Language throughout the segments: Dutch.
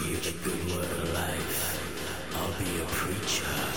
you the good word of life. I'll be a preacher.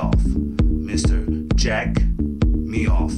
Meoff, Mr. Jack Meoff.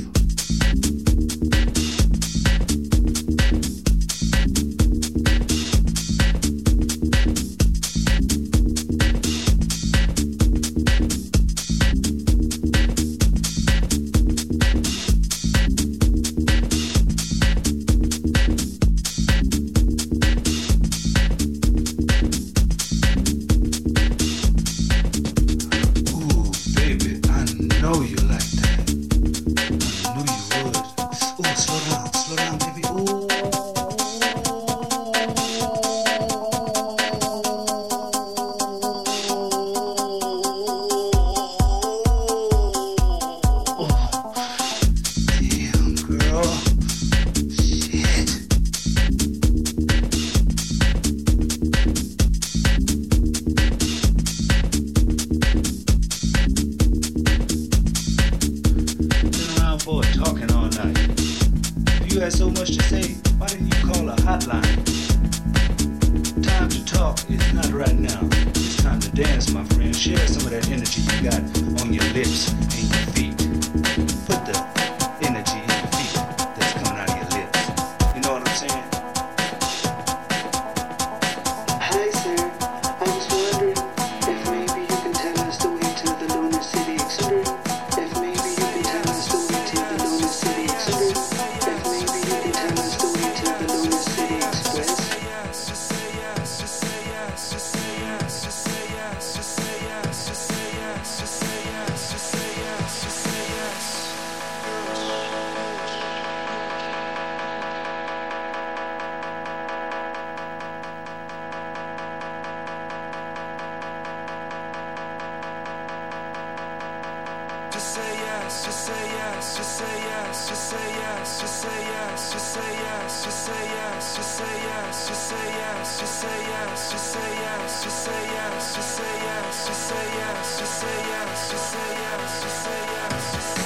just say yes, just say yes, just say yes, just say yes, just say yes, just say yes, just say yes, just say yes, just say yes, just say yes, just say yes, just say yes, just say yes, just say yes, just say yes, just say yes, just say yes, just say yes.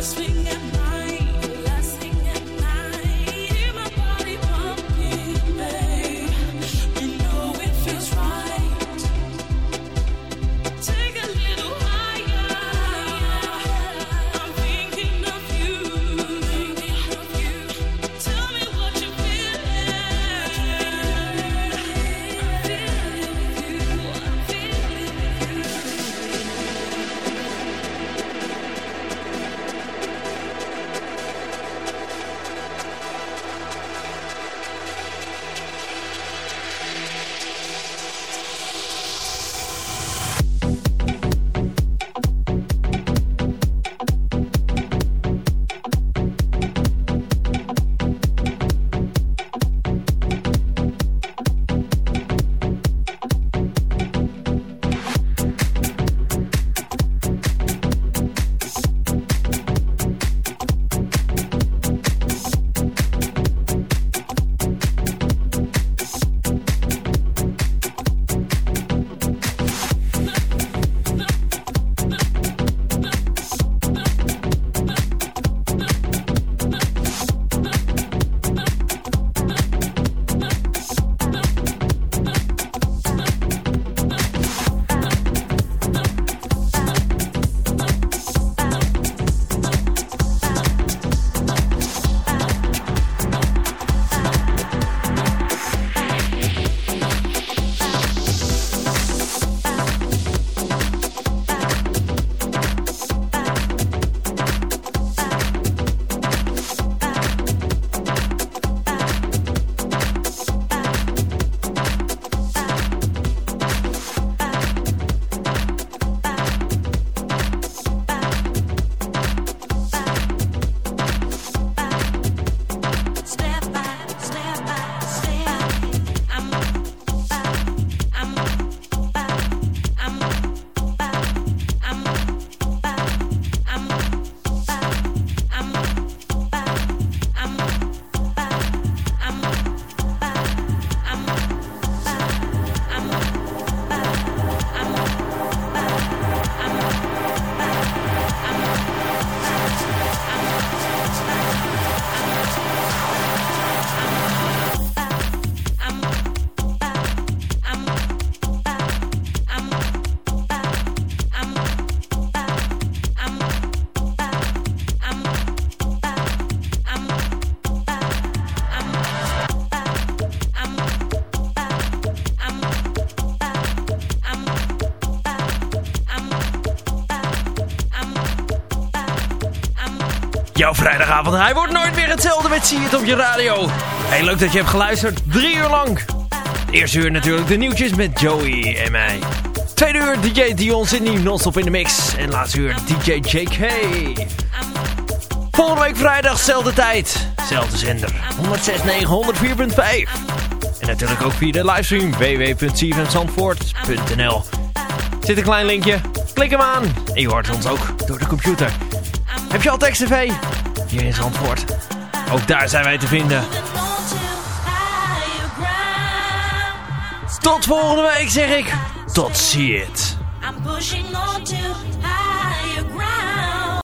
last thing vrijdagavond. Hij wordt nooit meer hetzelfde met Zie het op je radio. Hey, leuk dat je hebt geluisterd. Drie uur lang. Eerste uur natuurlijk de nieuwtjes met Joey en mij. Tweede uur DJ Dion Sydney non-stop in de mix. En laatste uur DJ JK. Volgende week vrijdag, zelfde tijd. Zelfde zender. 106.9, 104.5. En natuurlijk ook via de livestream www.cvmzandvoort.nl Zit een klein linkje. Klik hem aan. En je hoort ons ook door de computer. Heb je al tekst TV? Hier in Zandvoort. Ook daar zijn wij te vinden. Tot volgende week zeg ik. Tot ziens.